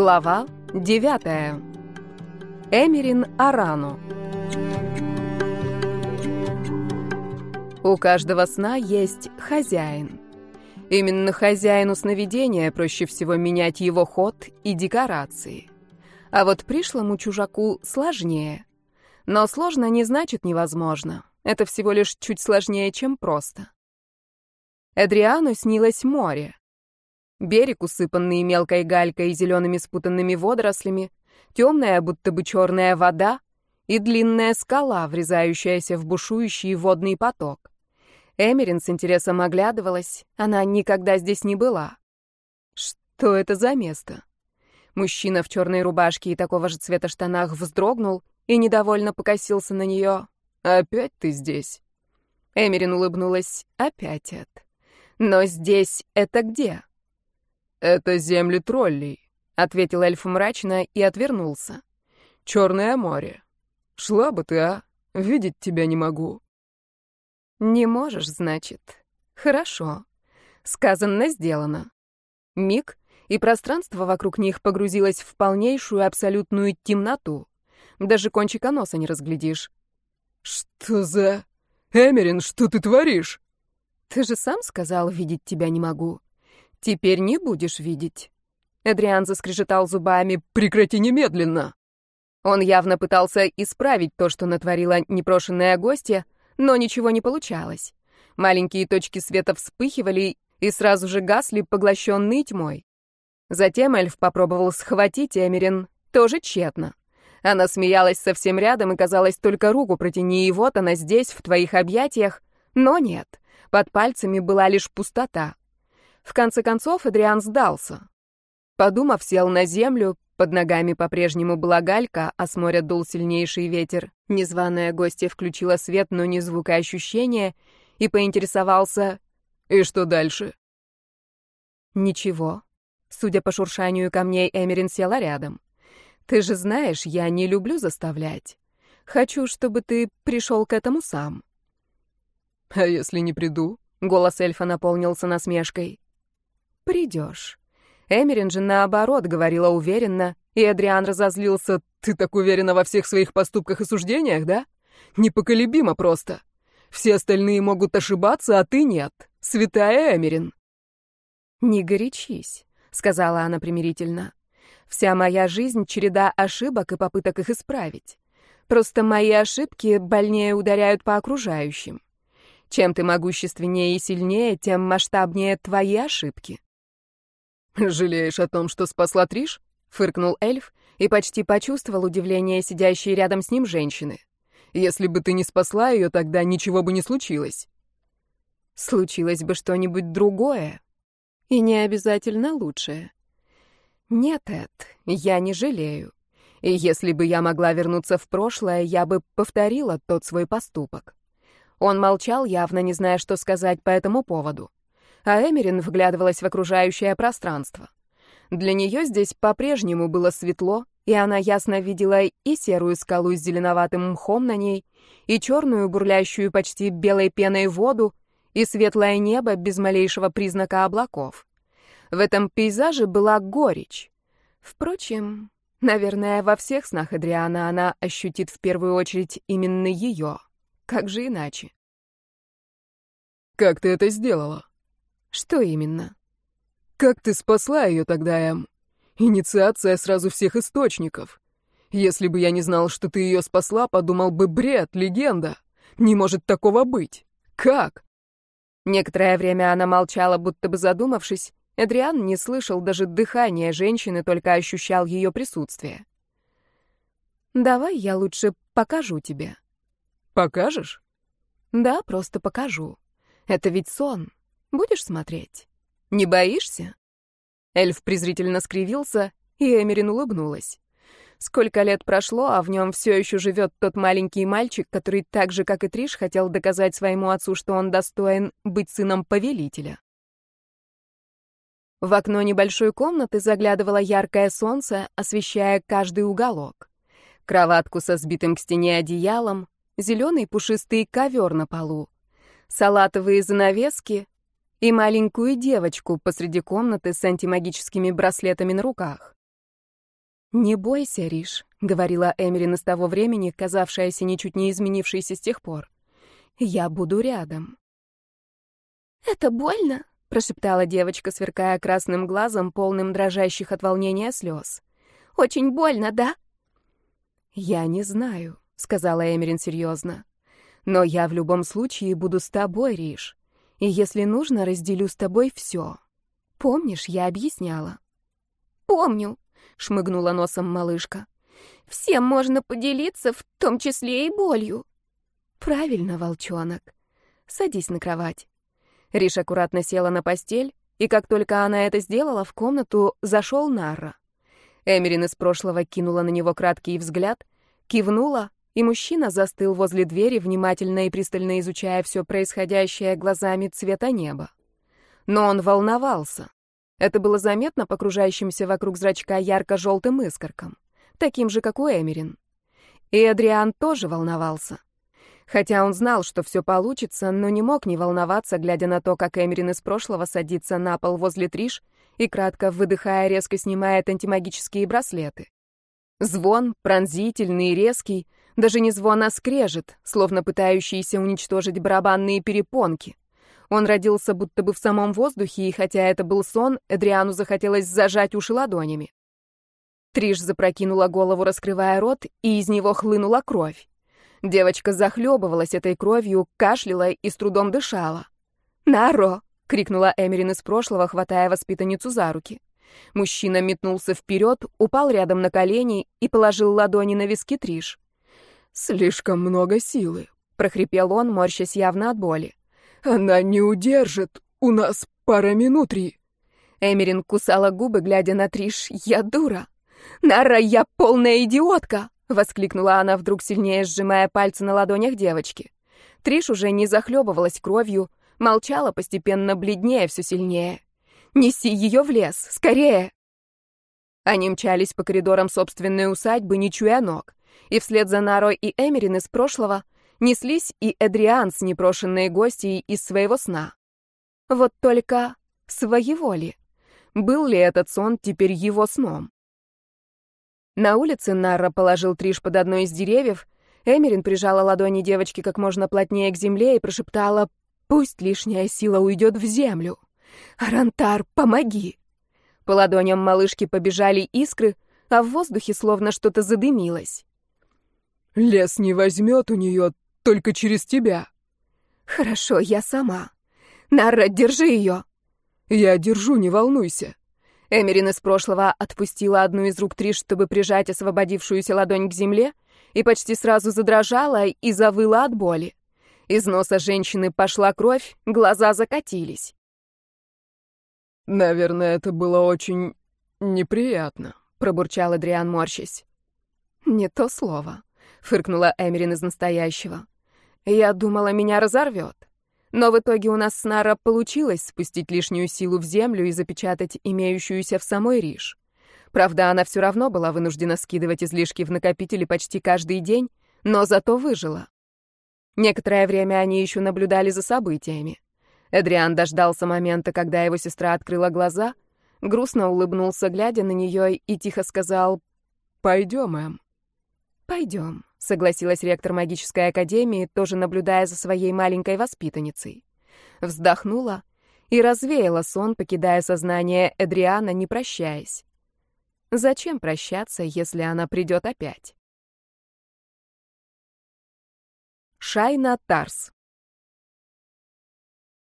Глава 9. Эмерин Арану. У каждого сна есть хозяин. Именно хозяину сновидения проще всего менять его ход и декорации. А вот пришлому чужаку сложнее. Но сложно не значит невозможно. Это всего лишь чуть сложнее, чем просто. Эдриану снилось море. Берег, усыпанный мелкой галькой и зелеными спутанными водорослями, темная, будто бы черная вода и длинная скала, врезающаяся в бушующий водный поток. Эмерин с интересом оглядывалась, она никогда здесь не была. Что это за место? Мужчина в черной рубашке и такого же цвета штанах вздрогнул и недовольно покосился на нее. «Опять ты здесь?» Эмерин улыбнулась. «Опять это. Но здесь это где?» «Это земли троллей», — ответил эльф мрачно и отвернулся. «Черное море. Шла бы ты, а? Видеть тебя не могу». «Не можешь, значит. Хорошо. Сказано, сделано». Миг, и пространство вокруг них погрузилось в полнейшую абсолютную темноту. Даже кончика носа не разглядишь. «Что за... Эмерин, что ты творишь?» «Ты же сам сказал, видеть тебя не могу». Теперь не будешь видеть. Эдриан заскрежетал зубами. Прекрати немедленно. Он явно пытался исправить то, что натворила непрошенная гостья, но ничего не получалось. Маленькие точки света вспыхивали и сразу же гасли, поглощенные тьмой. Затем эльф попробовал схватить Эмерин, тоже тщетно. Она смеялась совсем рядом и, казалось, только руку протяни, и вот она здесь, в твоих объятиях. Но нет, под пальцами была лишь пустота. В конце концов, Эдриан сдался. Подумав, сел на землю, под ногами по-прежнему была галька, а с моря дул сильнейший ветер. Незваная гостья включила свет, но не звукоощущения, и поинтересовался, «И что дальше?» «Ничего». Судя по шуршанию камней, Эмерин села рядом. «Ты же знаешь, я не люблю заставлять. Хочу, чтобы ты пришел к этому сам». «А если не приду?» — голос эльфа наполнился насмешкой придешь». Эмерин же, наоборот, говорила уверенно, и Адриан разозлился. «Ты так уверена во всех своих поступках и суждениях, да? Непоколебимо просто. Все остальные могут ошибаться, а ты нет. Святая Эмерин». «Не горячись», — сказала она примирительно. «Вся моя жизнь — череда ошибок и попыток их исправить. Просто мои ошибки больнее ударяют по окружающим. Чем ты могущественнее и сильнее, тем масштабнее твои ошибки». «Жалеешь о том, что спасла Триш?» — фыркнул эльф и почти почувствовал удивление сидящей рядом с ним женщины. «Если бы ты не спасла ее, тогда ничего бы не случилось». «Случилось бы что-нибудь другое. И не обязательно лучшее. Нет, Эд, я не жалею. И если бы я могла вернуться в прошлое, я бы повторила тот свой поступок». Он молчал, явно не зная, что сказать по этому поводу а Эмерин вглядывалась в окружающее пространство. Для нее здесь по-прежнему было светло, и она ясно видела и серую скалу с зеленоватым мхом на ней, и черную, бурлящую почти белой пеной воду, и светлое небо без малейшего признака облаков. В этом пейзаже была горечь. Впрочем, наверное, во всех снах Адриана она ощутит в первую очередь именно ее. Как же иначе? «Как ты это сделала?» Что именно? Как ты спасла ее тогда, Эм? Инициация сразу всех источников. Если бы я не знал, что ты ее спасла, подумал бы бред, легенда. Не может такого быть. Как? Некоторое время она молчала, будто бы задумавшись. Эдриан не слышал даже дыхания женщины, только ощущал ее присутствие. «Давай я лучше покажу тебе». «Покажешь?» «Да, просто покажу. Это ведь сон. Будешь смотреть? Не боишься?» Эльф презрительно скривился, и Эмерин улыбнулась. Сколько лет прошло, а в нем все еще живет тот маленький мальчик, который так же, как и Триш, хотел доказать своему отцу, что он достоин быть сыном повелителя. В окно небольшой комнаты заглядывало яркое солнце, освещая каждый уголок. Кроватку со сбитым к стене одеялом, зеленый пушистый ковер на полу, салатовые занавески, и маленькую девочку посреди комнаты с антимагическими браслетами на руках. «Не бойся, Риш», — говорила Эмерин из того времени, казавшаяся ничуть не изменившейся с тех пор. «Я буду рядом». «Это больно?» — прошептала девочка, сверкая красным глазом, полным дрожащих от волнения слез. «Очень больно, да?» «Я не знаю», — сказала Эмерин серьезно. «Но я в любом случае буду с тобой, Риш. И если нужно, разделю с тобой все. Помнишь, я объясняла?» «Помню», — шмыгнула носом малышка. «Всем можно поделиться, в том числе и болью». «Правильно, волчонок. Садись на кровать». Риш аккуратно села на постель, и как только она это сделала, в комнату зашел Нарра. Эмерин из прошлого кинула на него краткий взгляд, кивнула, и мужчина застыл возле двери, внимательно и пристально изучая все происходящее глазами цвета неба. Но он волновался. Это было заметно по окружающимся вокруг зрачка ярко-желтым искоркам, таким же, как у Эмерин. И Адриан тоже волновался. Хотя он знал, что все получится, но не мог не волноваться, глядя на то, как Эмерин из прошлого садится на пол возле Триш и, кратко выдыхая, резко снимает антимагические браслеты. Звон, пронзительный и резкий, даже не звон, а скрежет, словно пытающийся уничтожить барабанные перепонки. Он родился будто бы в самом воздухе, и хотя это был сон, Эдриану захотелось зажать уши ладонями. Триш запрокинула голову, раскрывая рот, и из него хлынула кровь. Девочка захлебывалась этой кровью, кашляла и с трудом дышала. «Наро!» — крикнула Эмерин из прошлого, хватая воспитанницу за руки. Мужчина метнулся вперед, упал рядом на колени и положил ладони на виски Триш. «Слишком много силы», — прохрипел он, морщась явно от боли. Она не удержит. У нас пара минут, Ри. Эмерин кусала губы, глядя на Триш. Я дура. Нара, я полная идиотка, воскликнула она вдруг сильнее, сжимая пальцы на ладонях девочки. Триш уже не захлебывалась кровью, молчала постепенно бледнее все сильнее. Неси ее в лес, скорее. Они мчались по коридорам собственной усадьбы, не чуя ног, и вслед за Нарой и Эмерин из прошлого неслись и Эдриан с непрошенной гостьей из своего сна. Вот только своего ли? Был ли этот сон теперь его сном? На улице Нарра положил Триш под одно из деревьев, Эмерин прижала ладони девочки как можно плотнее к земле и прошептала «Пусть лишняя сила уйдет в землю! Арантар, помоги!» По ладоням малышки побежали искры, а в воздухе словно что-то задымилось. «Лес не возьмет у нее только через тебя». «Хорошо, я сама. Нара, держи ее». «Я держу, не волнуйся». Эмерин из прошлого отпустила одну из рук Триш, чтобы прижать освободившуюся ладонь к земле, и почти сразу задрожала и завыла от боли. Из носа женщины пошла кровь, глаза закатились. «Наверное, это было очень неприятно», — пробурчал Адриан, морщась. «Не то слово», — фыркнула Эмерин из настоящего. Я думала, меня разорвет. Но в итоге у нас с Нара получилось спустить лишнюю силу в землю и запечатать имеющуюся в самой Риш. Правда, она все равно была вынуждена скидывать излишки в накопители почти каждый день, но зато выжила. Некоторое время они еще наблюдали за событиями. Эдриан дождался момента, когда его сестра открыла глаза, грустно улыбнулся, глядя на нее, и тихо сказал «Пойдем, Эм». «Пойдем», — согласилась ректор магической академии, тоже наблюдая за своей маленькой воспитанницей. Вздохнула и развеяла сон, покидая сознание Эдриана, не прощаясь. Зачем прощаться, если она придет опять? Шайна Тарс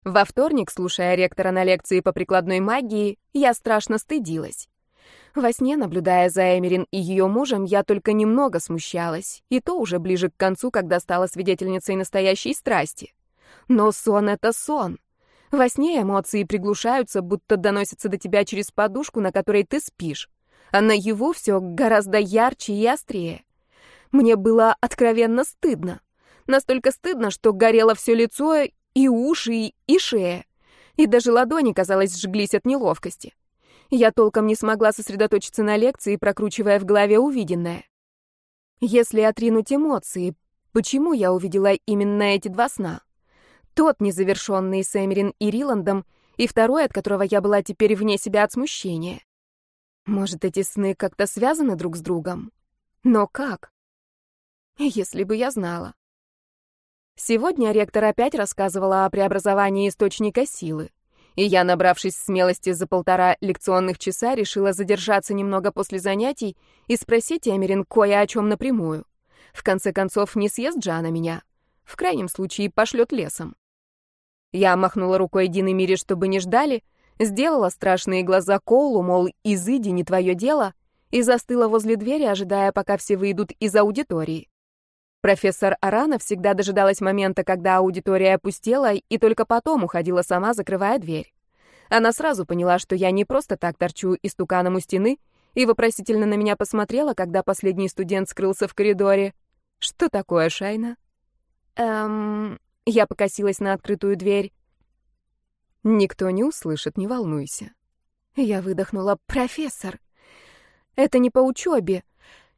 Во вторник, слушая ректора на лекции по прикладной магии, я страшно стыдилась. Во сне, наблюдая за Эмерин и ее мужем, я только немного смущалась, и то уже ближе к концу, когда стала свидетельницей настоящей страсти. Но сон — это сон. Во сне эмоции приглушаются, будто доносятся до тебя через подушку, на которой ты спишь. А наяву все гораздо ярче и острее. Мне было откровенно стыдно. Настолько стыдно, что горело все лицо, и уши, и шея. И даже ладони, казалось, сжглись от неловкости. Я толком не смогла сосредоточиться на лекции, прокручивая в голове увиденное. Если отринуть эмоции, почему я увидела именно эти два сна? Тот, незавершенный с Эмерин и Риландом, и второй, от которого я была теперь вне себя от смущения. Может, эти сны как-то связаны друг с другом? Но как? Если бы я знала. Сегодня ректор опять рассказывала о преобразовании источника силы. И я, набравшись смелости за полтора лекционных часа, решила задержаться немного после занятий и спросить Эмерин кое о чем напрямую. В конце концов, не съест Джана меня. В крайнем случае, пошлет лесом. Я махнула рукой Дин Мире, чтобы не ждали, сделала страшные глаза Коулу, мол, изыди, не твое дело, и застыла возле двери, ожидая, пока все выйдут из аудитории. Профессор Арана всегда дожидалась момента, когда аудитория опустела, и только потом уходила сама, закрывая дверь. Она сразу поняла, что я не просто так торчу истуканом у стены, и вопросительно на меня посмотрела, когда последний студент скрылся в коридоре. «Что такое, Шайна?» «Эм...» Я покосилась на открытую дверь. «Никто не услышит, не волнуйся». Я выдохнула. «Профессор, это не по учебе.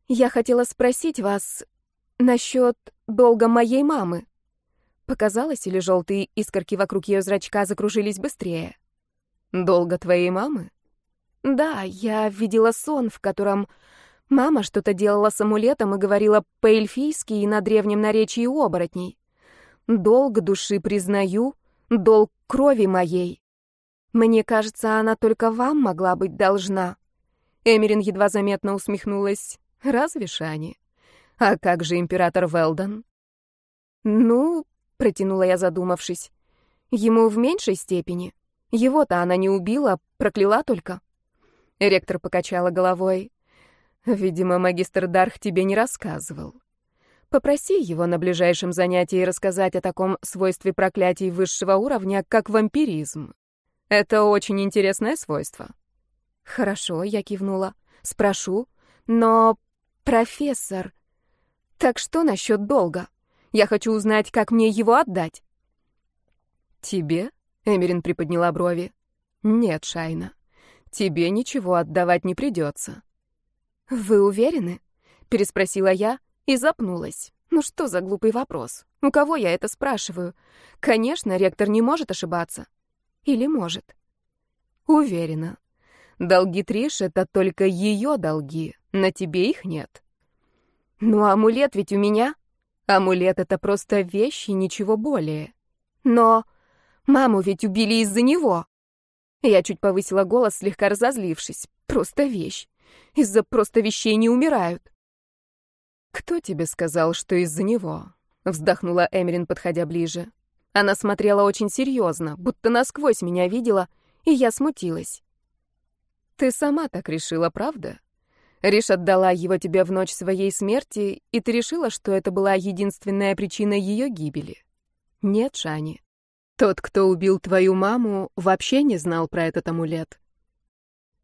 Я хотела спросить вас, Насчет долга моей мамы. Показалось, или желтые искорки вокруг ее зрачка закружились быстрее? Долго твоей мамы? Да, я видела сон, в котором мама что-то делала с амулетом и говорила по-эльфийски и на древнем наречии оборотней. Долг души признаю, долг крови моей. Мне кажется, она только вам могла быть должна. Эмерин едва заметно усмехнулась. Разве Шани? А как же император Велдон? Ну, протянула я, задумавшись. Ему в меньшей степени. Его-то она не убила, прокляла только. Ректор покачала головой. Видимо, магистр Дарх тебе не рассказывал. Попроси его на ближайшем занятии рассказать о таком свойстве проклятий высшего уровня, как вампиризм. Это очень интересное свойство. Хорошо, я кивнула. Спрошу. Но, профессор, так что насчет долга? Я хочу узнать, как мне его отдать. Тебе? Эмерин приподняла брови. Нет, Шайна. Тебе ничего отдавать не придется. Вы уверены? Переспросила я и запнулась. Ну что за глупый вопрос? У кого я это спрашиваю? Конечно, ректор не может ошибаться. Или может? Уверена. Долги Триш — это только ее долги, на тебе их нет. Ну, амулет ведь у меня. Амулет — это просто вещь и ничего более. Но маму ведь убили из-за него. Я чуть повысила голос, слегка разозлившись. Просто вещь. Из-за просто вещей не умирают. «Кто тебе сказал, что из-за него?» — вздохнула Эмерин, подходя ближе. Она смотрела очень серьезно, будто насквозь меня видела, и я смутилась. «Ты сама так решила, правда?» Риш отдала его тебе в ночь своей смерти, и ты решила, что это была единственная причина ее гибели. Нет, Шани. Тот, кто убил твою маму, вообще не знал про этот амулет.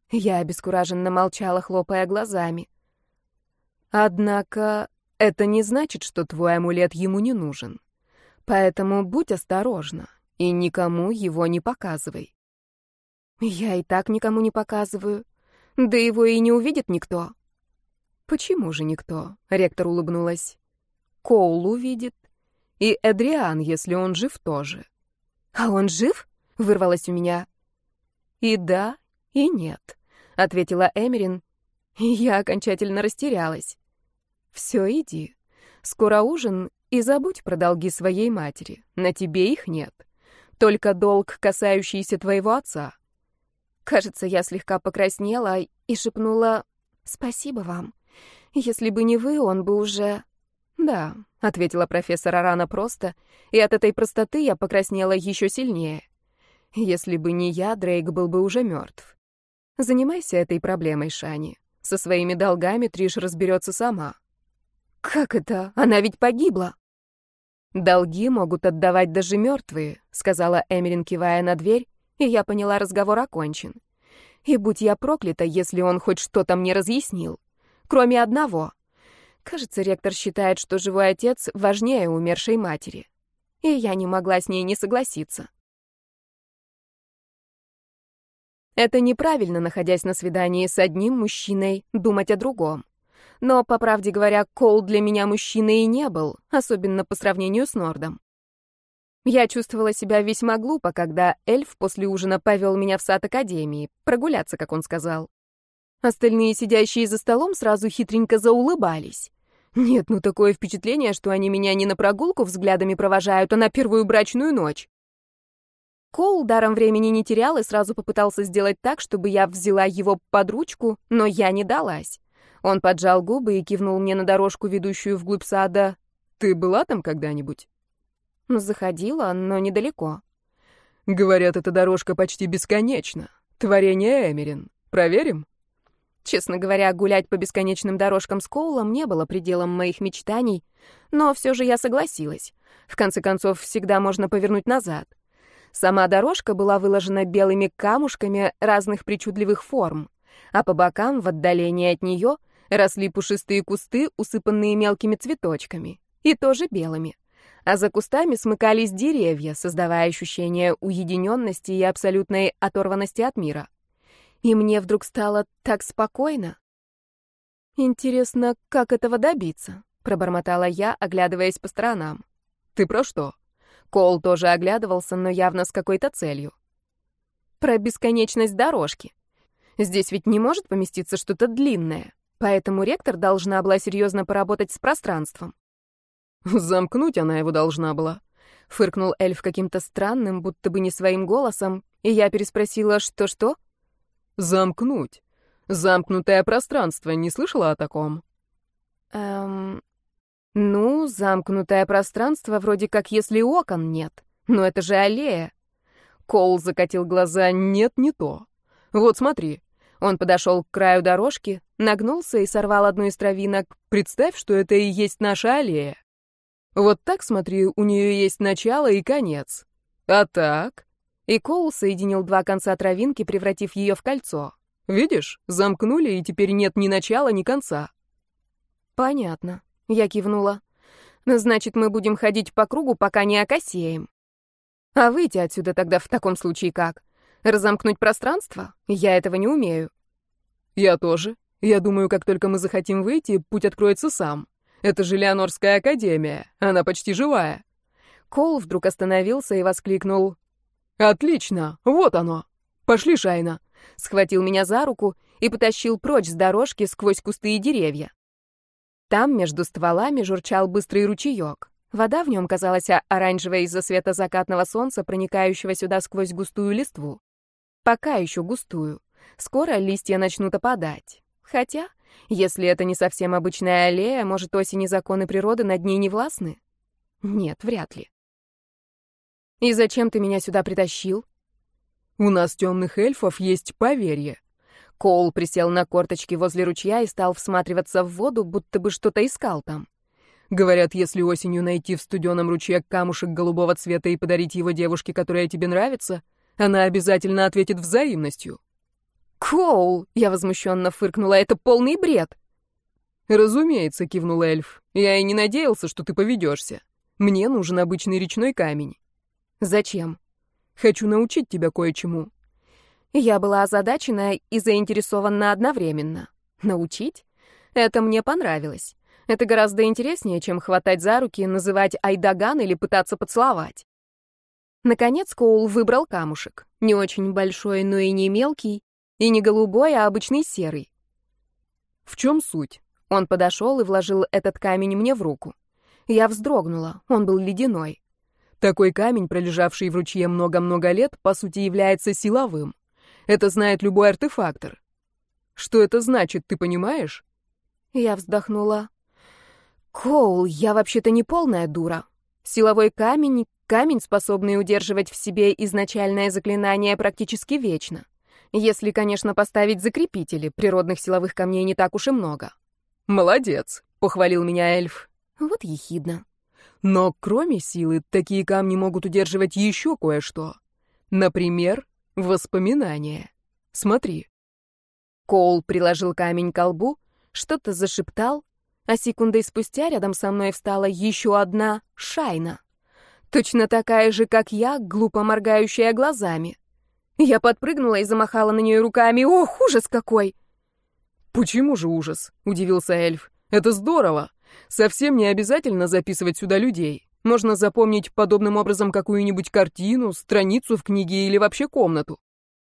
Я обескураженно молчала, хлопая глазами. Однако это не значит, что твой амулет ему не нужен. Поэтому будь осторожна и никому его не показывай. Я и так никому не показываю. Да его и не увидит никто. Почему же никто? Ректор улыбнулась. Коул увидит. И Эдриан, если он жив, тоже. А он жив? Вырвалось у меня. И да, и нет, ответила Эмерин. И я окончательно растерялась. Все, иди. Скоро ужин, и забудь про долги своей матери. На тебе их нет. Только долг, касающийся твоего отца. Кажется, я слегка покраснела и шепнула «Спасибо вам. Если бы не вы, он бы уже...» «Да», — ответила профессор Арана просто, и от этой простоты я покраснела еще сильнее. «Если бы не я, Дрейк был бы уже мертв. Занимайся этой проблемой, Шани. Со своими долгами Триш разберется сама». «Как это? Она ведь погибла!» «Долги могут отдавать даже мертвые», — сказала Эмилин, кивая на дверь, и я поняла, разговор окончен. И будь я проклята, если он хоть что-то мне разъяснил. Кроме одного. Кажется, ректор считает, что живой отец важнее умершей матери. И я не могла с ней не согласиться. Это неправильно, находясь на свидании с одним мужчиной, думать о другом. Но, по правде говоря, Кол для меня мужчиной и не был, особенно по сравнению с Нордом. Я чувствовала себя весьма глупо, когда эльф после ужина повел меня в сад Академии, прогуляться, как он сказал. Остальные, сидящие за столом, сразу хитренько заулыбались. Нет, ну такое впечатление, что они меня не на прогулку взглядами провожают, а на первую брачную ночь. Коул даром времени не терял и сразу попытался сделать так, чтобы я взяла его под ручку, но я не далась. Он поджал губы и кивнул мне на дорожку, ведущую вглубь сада. «Ты была там когда-нибудь?» Заходила, но недалеко. «Говорят, эта дорожка почти бесконечна. Творение Эмерин. Проверим?» Честно говоря, гулять по бесконечным дорожкам с Коулом не было пределом моих мечтаний, но все же я согласилась. В конце концов, всегда можно повернуть назад. Сама дорожка была выложена белыми камушками разных причудливых форм, а по бокам, в отдалении от нее, росли пушистые кусты, усыпанные мелкими цветочками, и тоже белыми. А за кустами смыкались деревья, создавая ощущение уединенности и абсолютной оторванности от мира и мне вдруг стало так спокойно. «Интересно, как этого добиться?» — пробормотала я, оглядываясь по сторонам. «Ты про что?» Кол тоже оглядывался, но явно с какой-то целью. «Про бесконечность дорожки. Здесь ведь не может поместиться что-то длинное, поэтому ректор должна была серьезно поработать с пространством». «Замкнуть она его должна была», — фыркнул эльф каким-то странным, будто бы не своим голосом, и я переспросила «что-что?» Замкнуть. Замкнутое пространство. Не слышала о таком? Эм... Ну, замкнутое пространство вроде как если окон нет. Но это же аллея. Кол закатил глаза. Нет, не то. Вот смотри. Он подошел к краю дорожки, нагнулся и сорвал одну из травинок. Представь, что это и есть наша аллея. Вот так, смотри, у нее есть начало и конец. А так? И Коул соединил два конца травинки, превратив ее в кольцо. «Видишь, замкнули, и теперь нет ни начала, ни конца». «Понятно», — я кивнула. «Значит, мы будем ходить по кругу, пока не окосеем». «А выйти отсюда тогда в таком случае как? Разомкнуть пространство? Я этого не умею». «Я тоже. Я думаю, как только мы захотим выйти, путь откроется сам. Это же Леонорская академия. Она почти живая». Коул вдруг остановился и воскликнул. «Отлично! Вот оно! Пошли, Шайна!» Схватил меня за руку и потащил прочь с дорожки сквозь кусты и деревья. Там между стволами журчал быстрый ручеек. Вода в нем казалась оранжевой из-за света закатного солнца, проникающего сюда сквозь густую листву. Пока еще густую. Скоро листья начнут опадать. Хотя, если это не совсем обычная аллея, может, осень законы природы над ней не властны? Нет, вряд ли. «И зачем ты меня сюда притащил?» «У нас темных эльфов есть поверье». Коул присел на корточки возле ручья и стал всматриваться в воду, будто бы что-то искал там. Говорят, если осенью найти в студеном ручье камушек голубого цвета и подарить его девушке, которая тебе нравится, она обязательно ответит взаимностью. «Коул!» — я возмущенно фыркнула. «Это полный бред!» «Разумеется», — кивнул эльф. «Я и не надеялся, что ты поведешься. Мне нужен обычный речной камень. Зачем? Хочу научить тебя кое-чему. Я была озадачена и заинтересована одновременно. Научить? Это мне понравилось. Это гораздо интереснее, чем хватать за руки, называть Айдаган или пытаться поцеловать. Наконец Коул выбрал камушек. Не очень большой, но и не мелкий, и не голубой, а обычный серый. В чем суть? Он подошел и вложил этот камень мне в руку. Я вздрогнула, он был ледяной. Такой камень, пролежавший в ручье много-много лет, по сути является силовым. Это знает любой артефактор. Что это значит, ты понимаешь? Я вздохнула. Коул, я вообще-то не полная дура. Силовой камень, камень, способный удерживать в себе изначальное заклинание практически вечно. Если, конечно, поставить закрепители, природных силовых камней не так уж и много. Молодец, похвалил меня эльф. Вот ехидно. Но кроме силы, такие камни могут удерживать еще кое-что. Например, воспоминания. Смотри. Коул приложил камень к колбу, что-то зашептал, а секундой спустя рядом со мной встала еще одна Шайна. Точно такая же, как я, глупо моргающая глазами. Я подпрыгнула и замахала на нее руками. Ох, ужас какой! «Почему же ужас?» — удивился эльф. «Это здорово! Совсем не обязательно записывать сюда людей. Можно запомнить подобным образом какую-нибудь картину, страницу в книге или вообще комнату.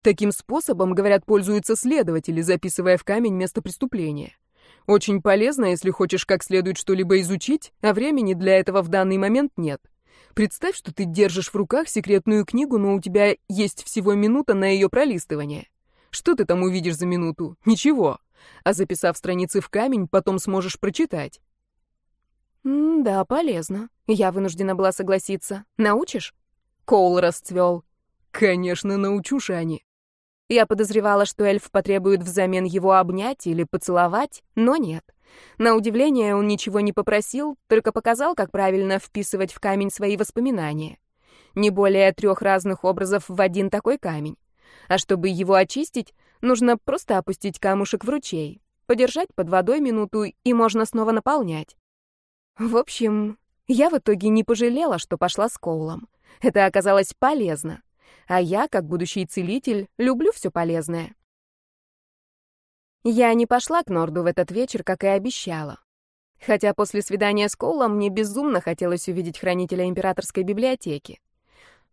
Таким способом, говорят, пользуются следователи, записывая в камень место преступления. Очень полезно, если хочешь как следует что-либо изучить, а времени для этого в данный момент нет. Представь, что ты держишь в руках секретную книгу, но у тебя есть всего минута на ее пролистывание. Что ты там увидишь за минуту? Ничего. А записав страницы в камень, потом сможешь прочитать. М да, полезно. Я вынуждена была согласиться. Научишь? Коул расцвел. Конечно, научу, Шани. Я подозревала, что эльф потребует взамен его обнять или поцеловать, но нет. На удивление он ничего не попросил, только показал, как правильно вписывать в камень свои воспоминания. Не более трех разных образов в один такой камень. А чтобы его очистить, нужно просто опустить камушек в ручей, подержать под водой минуту, и можно снова наполнять. В общем, я в итоге не пожалела, что пошла с Коулом. Это оказалось полезно. А я, как будущий целитель, люблю все полезное. Я не пошла к Норду в этот вечер, как и обещала. Хотя после свидания с Коулом мне безумно хотелось увидеть хранителя императорской библиотеки.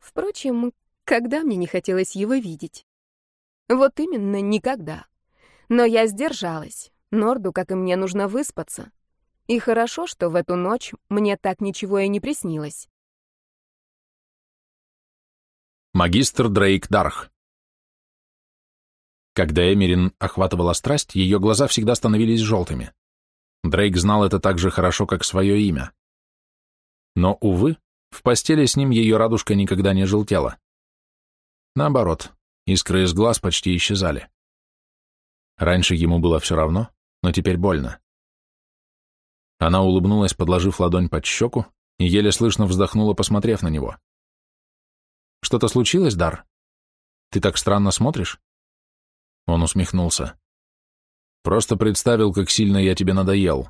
Впрочем, когда мне не хотелось его видеть? Вот именно никогда. Но я сдержалась. Норду, как и мне, нужно выспаться. И хорошо, что в эту ночь мне так ничего и не приснилось. Магистр Дрейк Дарх. Когда Эмерин охватывала страсть, ее глаза всегда становились желтыми. Дрейк знал это так же хорошо, как свое имя. Но, увы, в постели с ним ее радужка никогда не желтела. Наоборот, искры из глаз почти исчезали. Раньше ему было все равно, но теперь больно. Она улыбнулась, подложив ладонь под щеку, и еле слышно вздохнула, посмотрев на него. Что-то случилось, Дар? Ты так странно смотришь? Он усмехнулся. Просто представил, как сильно я тебе надоел.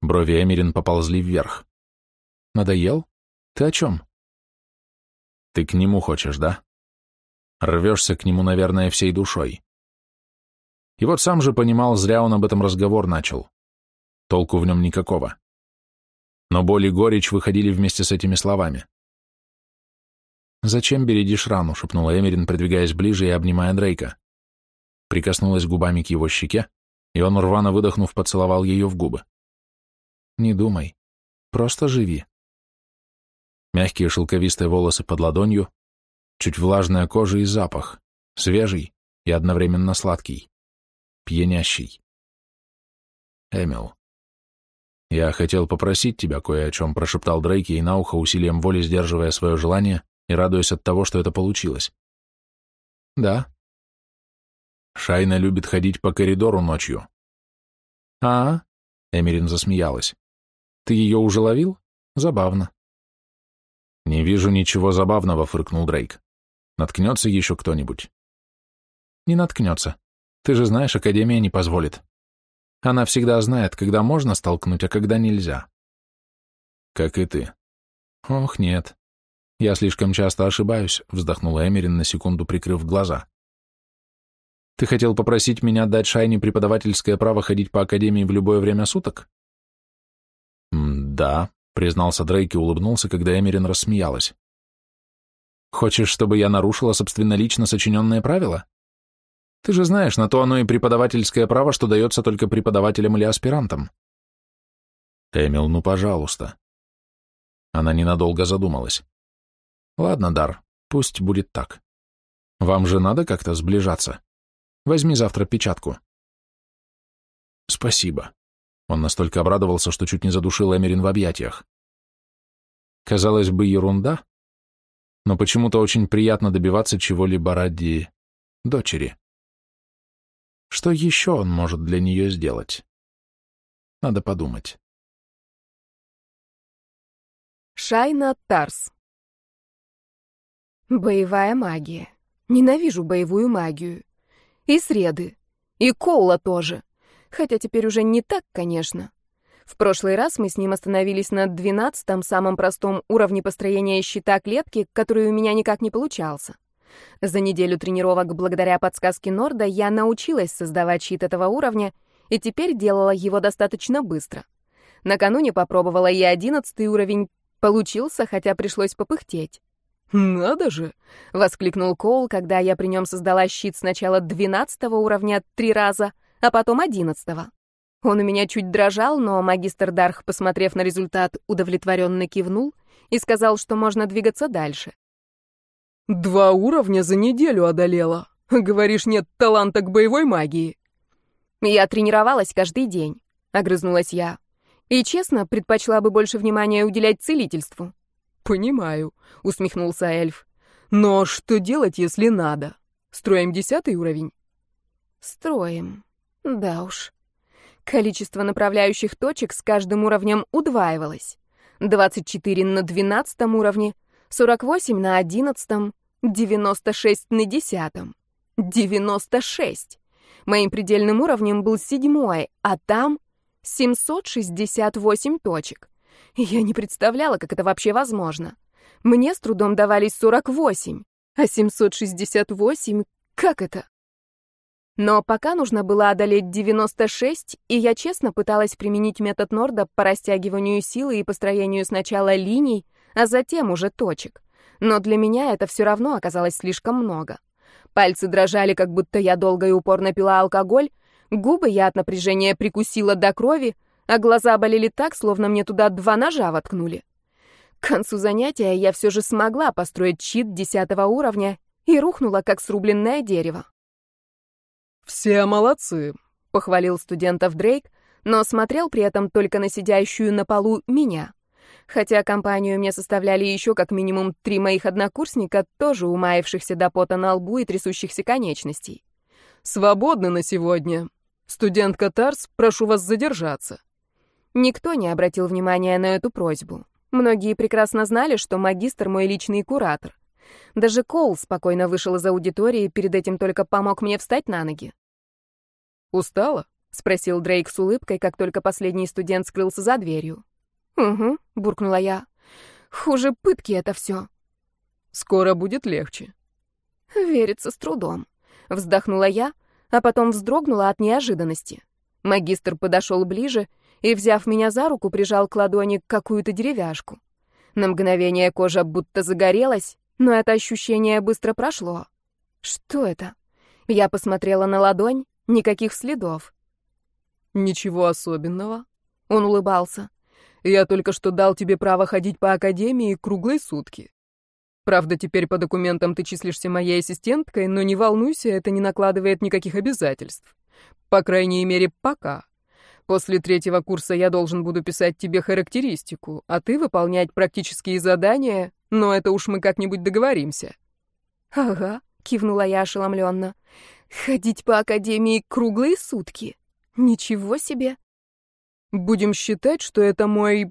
Брови Эмерин поползли вверх. Надоел? Ты о чем? Ты к нему хочешь, да? Рвешься к нему, наверное, всей душой. И вот сам же понимал, зря он об этом разговор начал. Толку в нем никакого. Но боль и горечь выходили вместе с этими словами. «Зачем бередишь рану?» — шепнула Эмерин, продвигаясь ближе и обнимая Дрейка. Прикоснулась губами к его щеке, и он, рвано выдохнув, поцеловал ее в губы. «Не думай. Просто живи». Мягкие шелковистые волосы под ладонью, чуть влажная кожа и запах, свежий и одновременно сладкий, пьянящий. Эмил. «Я хотел попросить тебя кое о чем», — прошептал Дрейк ей на ухо, усилием воли сдерживая свое желание, и радуясь от того, что это получилось. «Да». «Шайна любит ходить по коридору ночью». «А?» — Эмерин засмеялась. «Ты ее уже ловил? Забавно». «Не вижу ничего забавного», — фыркнул Дрейк. «Наткнется еще кто-нибудь?» «Не наткнется. Ты же знаешь, Академия не позволит. Она всегда знает, когда можно столкнуть, а когда нельзя». «Как и ты». «Ох, нет. «Я слишком часто ошибаюсь», — вздохнула Эмерин, на секунду прикрыв глаза. «Ты хотел попросить меня дать Шайне преподавательское право ходить по Академии в любое время суток?» «Да», — признался Дрейк и улыбнулся, когда Эмерин рассмеялась. «Хочешь, чтобы я нарушила собственнолично сочиненное правило? Ты же знаешь, на то оно и преподавательское право, что дается только преподавателям или аспирантам». «Эмил, ну пожалуйста». Она ненадолго задумалась. Ладно, Дар, пусть будет так. Вам же надо как-то сближаться. Возьми завтра печатку. Спасибо. Он настолько обрадовался, что чуть не задушил Эмерин в объятиях. Казалось бы, ерунда, но почему-то очень приятно добиваться чего-либо ради дочери. Что еще он может для нее сделать? Надо подумать. Шайна Тарс Боевая магия. Ненавижу боевую магию. И среды. И Коула тоже. Хотя теперь уже не так, конечно. В прошлый раз мы с ним остановились на двенадцатом, самом простом уровне построения щита клетки, который у меня никак не получался. За неделю тренировок благодаря подсказке Норда я научилась создавать щит этого уровня и теперь делала его достаточно быстро. Накануне попробовала и одиннадцатый уровень, получился, хотя пришлось попыхтеть. «Надо же!» — воскликнул Коул, когда я при нем создала щит сначала двенадцатого уровня три раза, а потом одиннадцатого. Он у меня чуть дрожал, но магистр Дарх, посмотрев на результат, удовлетворенно кивнул и сказал, что можно двигаться дальше. «Два уровня за неделю одолела. Говоришь, нет таланта к боевой магии?» «Я тренировалась каждый день», — огрызнулась я. «И, честно, предпочла бы больше внимания уделять целительству». «Понимаю», — усмехнулся эльф. «Но что делать, если надо? Строим десятый уровень?» «Строим. Да уж». Количество направляющих точек с каждым уровнем удваивалось. 24 на 12 уровне, 48 на 11, 96 на 10. 96. Моим предельным уровнем был седьмой, а там 768 точек. Я не представляла, как это вообще возможно. Мне с трудом давались 48, а 768 — как это? Но пока нужно было одолеть 96, и я честно пыталась применить метод Норда по растягиванию силы и построению сначала линий, а затем уже точек. Но для меня это все равно оказалось слишком много. Пальцы дрожали, как будто я долго и упорно пила алкоголь, губы я от напряжения прикусила до крови, а глаза болели так, словно мне туда два ножа воткнули. К концу занятия я все же смогла построить щит десятого уровня и рухнула, как срубленное дерево. «Все молодцы», — похвалил студентов Дрейк, но смотрел при этом только на сидящую на полу меня. Хотя компанию мне составляли еще как минимум три моих однокурсника, тоже умаившихся до пота на лбу и трясущихся конечностей. «Свободны на сегодня. Студентка Тарс, прошу вас задержаться». Никто не обратил внимания на эту просьбу. Многие прекрасно знали, что магистр мой личный куратор. Даже Кол спокойно вышел из аудитории, перед этим только помог мне встать на ноги. «Устала?» — спросил Дрейк с улыбкой, как только последний студент скрылся за дверью. «Угу», — буркнула я. «Хуже пытки это все». «Скоро будет легче». «Верится с трудом», — вздохнула я, а потом вздрогнула от неожиданности. Магистр подошел ближе и, взяв меня за руку, прижал к ладони какую-то деревяшку. На мгновение кожа будто загорелась, но это ощущение быстро прошло. Что это? Я посмотрела на ладонь, никаких следов. «Ничего особенного», — он улыбался. «Я только что дал тебе право ходить по академии круглые сутки. Правда, теперь по документам ты числишься моей ассистенткой, но не волнуйся, это не накладывает никаких обязательств. По крайней мере, пока. После третьего курса я должен буду писать тебе характеристику, а ты выполнять практические задания, но это уж мы как-нибудь договоримся». «Ага», — кивнула я ошеломленно. «Ходить по академии круглые сутки? Ничего себе!» «Будем считать, что это мой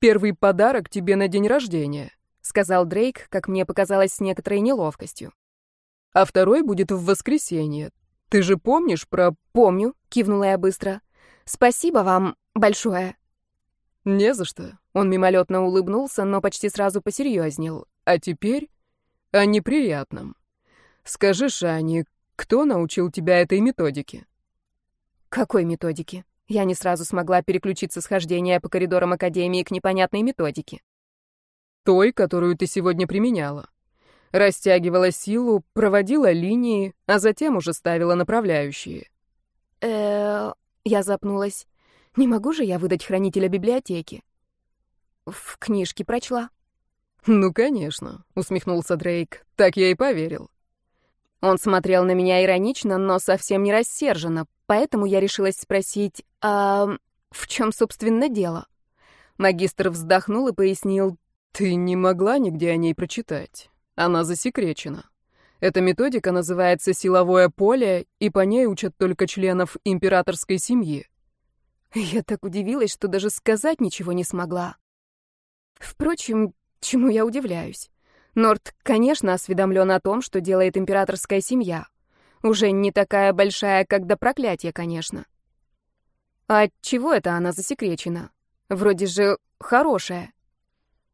первый подарок тебе на день рождения», — сказал Дрейк, как мне показалось, с некоторой неловкостью. «А второй будет в воскресенье. Ты же помнишь про...» «Помню», — кивнула я быстро. Спасибо вам большое. Не за что. Он мимолетно улыбнулся, но почти сразу посерьезнел. А теперь о неприятном. Скажи, Шани, кто научил тебя этой методике? Какой методике? Я не сразу смогла переключиться с хождения по коридорам Академии к непонятной методике. Той, которую ты сегодня применяла. Растягивала силу, проводила линии, а затем уже ставила направляющие. Э, я запнулась. Не могу же я выдать хранителя библиотеки? В книжке прочла. Ну, конечно, усмехнулся Дрейк. Так я и поверил. Он смотрел на меня иронично, но совсем не рассерженно, поэтому я решилась спросить, а в чем, собственно, дело? Магистр вздохнул и пояснил, «Ты не могла нигде о ней прочитать. Она засекречена. Эта методика называется «силовое поле», и по ней учат только членов императорской семьи. Я так удивилась, что даже сказать ничего не смогла. Впрочем, чему я удивляюсь? Норт, конечно, осведомлен о том, что делает императорская семья. Уже не такая большая, как до проклятия, конечно. А чего это она засекречена? Вроде же хорошая.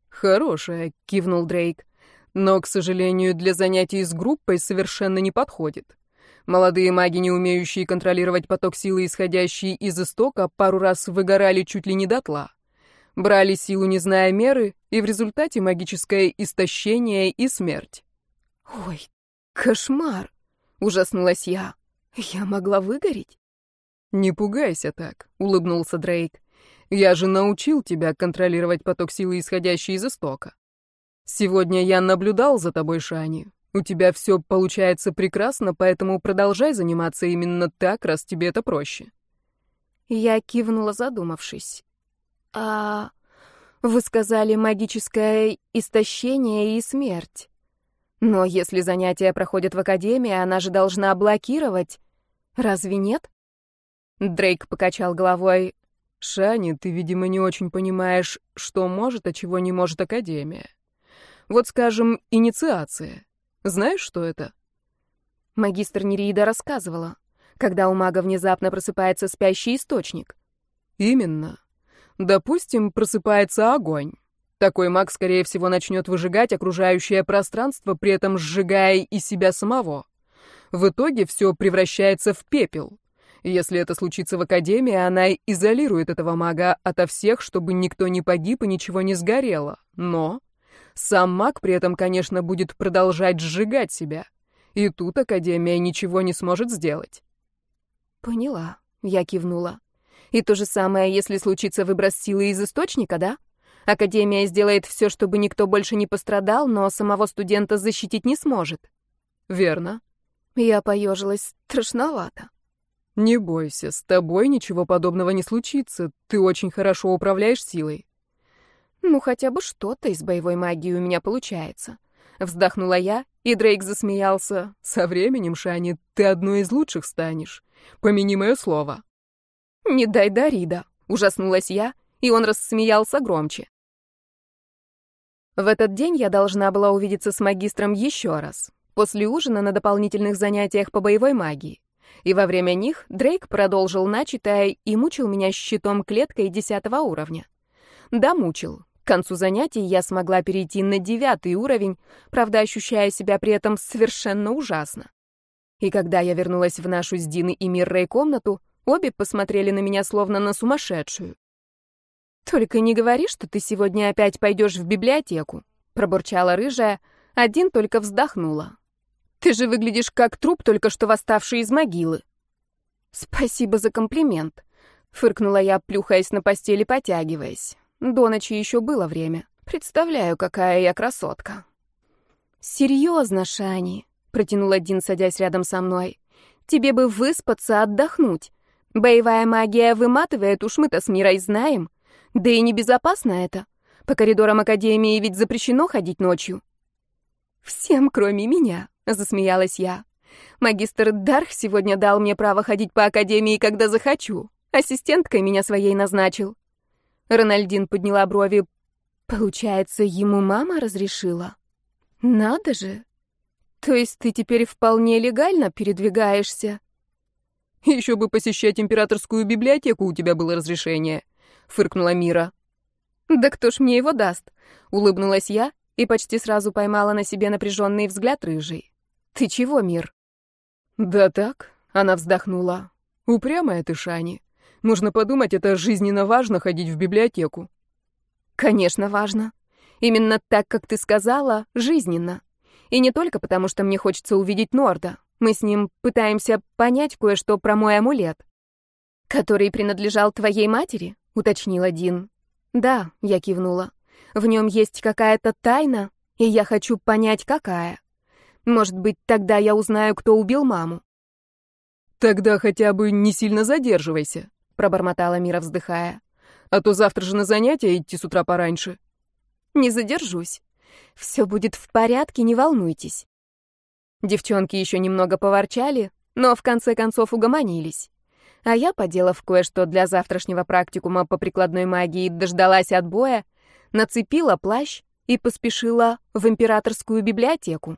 Хорошая, кивнул Дрейк но, к сожалению, для занятий с группой совершенно не подходит. Молодые маги, не умеющие контролировать поток силы, исходящий из истока, пару раз выгорали чуть ли не дотла. Брали силу, не зная меры, и в результате магическое истощение и смерть. Ой, кошмар! Ужаснулась я. Я могла выгореть? Не пугайся так, улыбнулся Дрейк. Я же научил тебя контролировать поток силы, исходящий из истока. Сегодня я наблюдал за тобой, Шани. У тебя все получается прекрасно, поэтому продолжай заниматься именно так, раз тебе это проще. Я кивнула, задумавшись. А вы сказали магическое истощение и смерть. Но если занятия проходят в академии, она же должна блокировать. Разве нет? Дрейк покачал головой. Шани, ты, видимо, не очень понимаешь, что может, а чего не может академия. Вот, скажем, инициация. Знаешь, что это? Магистр Нерида рассказывала, когда у мага внезапно просыпается спящий источник. Именно. Допустим, просыпается огонь. Такой маг, скорее всего, начнет выжигать окружающее пространство, при этом сжигая и себя самого. В итоге все превращается в пепел. Если это случится в Академии, она изолирует этого мага ото всех, чтобы никто не погиб и ничего не сгорело. Но сам маг при этом, конечно, будет продолжать сжигать себя. И тут Академия ничего не сможет сделать. Поняла. Я кивнула. И то же самое, если случится выброс силы из источника, да? Академия сделает все, чтобы никто больше не пострадал, но самого студента защитить не сможет. Верно. Я поежилась страшновато. Не бойся, с тобой ничего подобного не случится. Ты очень хорошо управляешь силой. Ну, хотя бы что-то из боевой магии у меня получается. Вздохнула я, и Дрейк засмеялся. Со временем, Шани, ты одной из лучших станешь. Помяни мое слово. Не дай Дарида, ужаснулась я, и он рассмеялся громче. В этот день я должна была увидеться с магистром еще раз, после ужина на дополнительных занятиях по боевой магии. И во время них Дрейк продолжил начатое и мучил меня щитом клеткой десятого уровня. Да, мучил, к концу занятий я смогла перейти на девятый уровень, правда, ощущая себя при этом совершенно ужасно. И когда я вернулась в нашу с Диной и Миррой комнату, обе посмотрели на меня словно на сумасшедшую. «Только не говори, что ты сегодня опять пойдешь в библиотеку», — пробурчала рыжая, один только вздохнула. «Ты же выглядишь как труп, только что восставший из могилы». «Спасибо за комплимент», — фыркнула я, плюхаясь на постели, потягиваясь. До ночи еще было время. Представляю, какая я красотка. «Серьезно, Шани», — протянула Дин, садясь рядом со мной. «Тебе бы выспаться, отдохнуть. Боевая магия выматывает, уж мы-то с мирой знаем. Да и небезопасно это. По коридорам Академии ведь запрещено ходить ночью». «Всем, кроме меня», — засмеялась я. «Магистр Дарх сегодня дал мне право ходить по Академии, когда захочу. Ассистенткой меня своей назначил». Рональдин подняла брови. Получается, ему мама разрешила? Надо же. То есть ты теперь вполне легально передвигаешься? Еще бы посещать императорскую библиотеку у тебя было разрешение, фыркнула Мира. Да кто ж мне его даст? Улыбнулась я и почти сразу поймала на себе напряженный взгляд рыжий. Ты чего, Мир? Да так, она вздохнула. Упрямая ты, Шани. Нужно подумать, это жизненно важно ходить в библиотеку. Конечно, важно. Именно так, как ты сказала, жизненно. И не только потому, что мне хочется увидеть Норда. Мы с ним пытаемся понять кое-что про мой амулет. Который принадлежал твоей матери, уточнила Дин. Да, я кивнула. В нем есть какая-то тайна, и я хочу понять, какая. Может быть, тогда я узнаю, кто убил маму. Тогда хотя бы не сильно задерживайся, пробормотала Мира, вздыхая. А то завтра же на занятия идти с утра пораньше. Не задержусь. Все будет в порядке, не волнуйтесь. Девчонки еще немного поворчали, но в конце концов угомонились. А я, поделав кое-что для завтрашнего практикума по прикладной магии, дождалась отбоя, нацепила плащ и поспешила в императорскую библиотеку.